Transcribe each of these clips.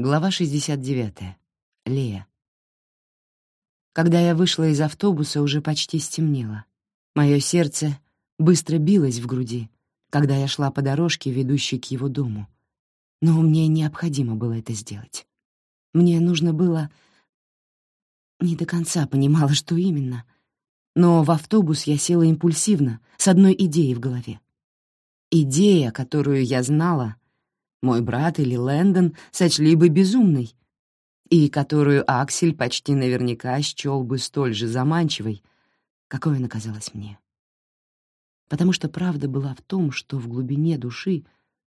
Глава 69. Лея. Когда я вышла из автобуса, уже почти стемнело. Мое сердце быстро билось в груди, когда я шла по дорожке, ведущей к его дому. Но мне необходимо было это сделать. Мне нужно было... Не до конца понимала, что именно. Но в автобус я села импульсивно, с одной идеей в голове. Идея, которую я знала, мой брат или Лэндон сочли бы безумной, и которую Аксель почти наверняка счел бы столь же заманчивой, какой она казалась мне. Потому что правда была в том, что в глубине души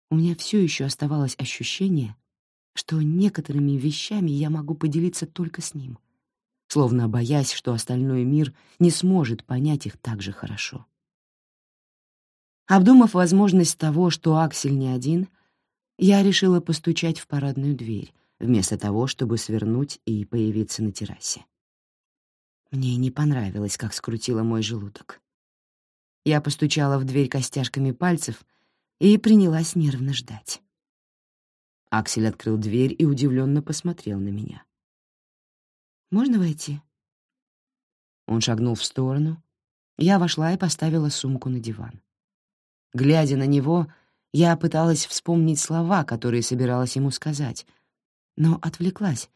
у меня все еще оставалось ощущение, что некоторыми вещами я могу поделиться только с ним, словно боясь, что остальной мир не сможет понять их так же хорошо. Обдумав возможность того, что Аксель не один, я решила постучать в парадную дверь, вместо того, чтобы свернуть и появиться на террасе. Мне не понравилось, как скрутило мой желудок. Я постучала в дверь костяшками пальцев и принялась нервно ждать. Аксель открыл дверь и удивленно посмотрел на меня. «Можно войти?» Он шагнул в сторону. Я вошла и поставила сумку на диван. Глядя на него, я пыталась вспомнить слова, которые собиралась ему сказать, но отвлеклась,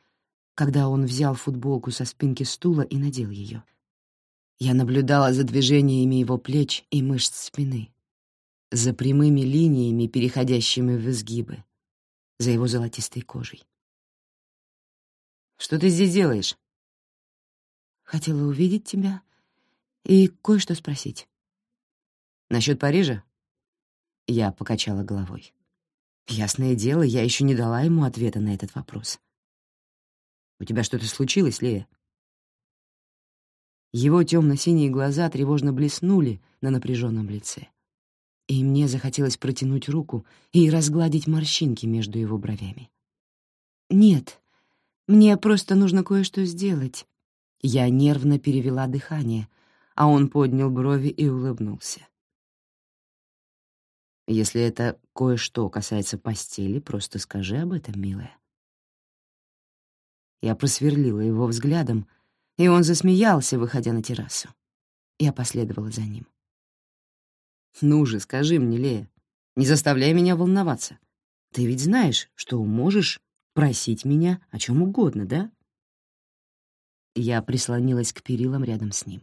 когда он взял футболку со спинки стула и надел ее. Я наблюдала за движениями его плеч и мышц спины, за прямыми линиями, переходящими в изгибы, за его золотистой кожей. «Что ты здесь делаешь?» «Хотела увидеть тебя и кое-что спросить». «Насчет Парижа?» Я покачала головой. Ясное дело, я еще не дала ему ответа на этот вопрос. «У тебя что-то случилось, Лея?» Его темно-синие глаза тревожно блеснули на напряженном лице. И мне захотелось протянуть руку и разгладить морщинки между его бровями. «Нет, мне просто нужно кое-что сделать». Я нервно перевела дыхание, а он поднял брови и улыбнулся. Если это кое-что касается постели, просто скажи об этом, милая. Я просверлила его взглядом, и он засмеялся, выходя на террасу. Я последовала за ним. «Ну же, скажи мне, Лея, не заставляй меня волноваться. Ты ведь знаешь, что можешь просить меня о чем угодно, да?» Я прислонилась к перилам рядом с ним.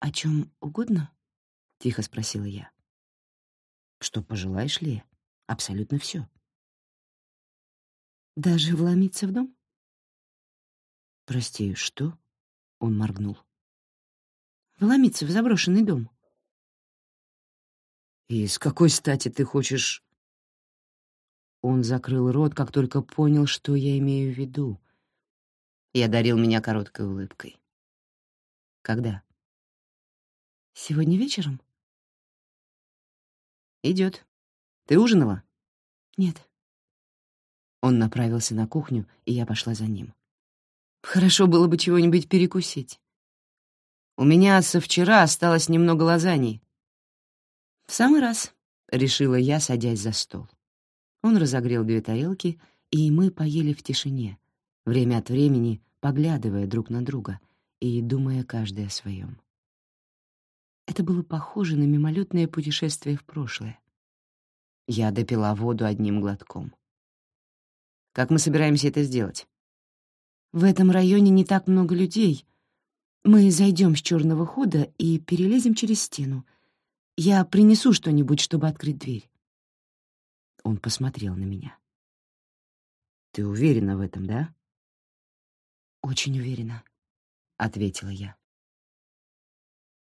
«О чем угодно?» — тихо спросила я. Что пожелаешь ли? Абсолютно все. Даже вломиться в дом? Прости, что? Он моргнул. Вломиться в заброшенный дом. И с какой стати ты хочешь... Он закрыл рот, как только понял, что я имею в виду, и одарил меня короткой улыбкой. Когда? Сегодня вечером? Идет. Ты ужинала? Нет. Он направился на кухню, и я пошла за ним. Хорошо было бы чего-нибудь перекусить. У меня со вчера осталось немного лазаньи. В самый раз, — решила я, садясь за стол. Он разогрел две тарелки, и мы поели в тишине, время от времени поглядывая друг на друга и думая каждый о своем. Это было похоже на мимолетное путешествие в прошлое. Я допила воду одним глотком. «Как мы собираемся это сделать?» «В этом районе не так много людей. Мы зайдем с черного хода и перелезем через стену. Я принесу что-нибудь, чтобы открыть дверь». Он посмотрел на меня. «Ты уверена в этом, да?» «Очень уверена», — ответила я.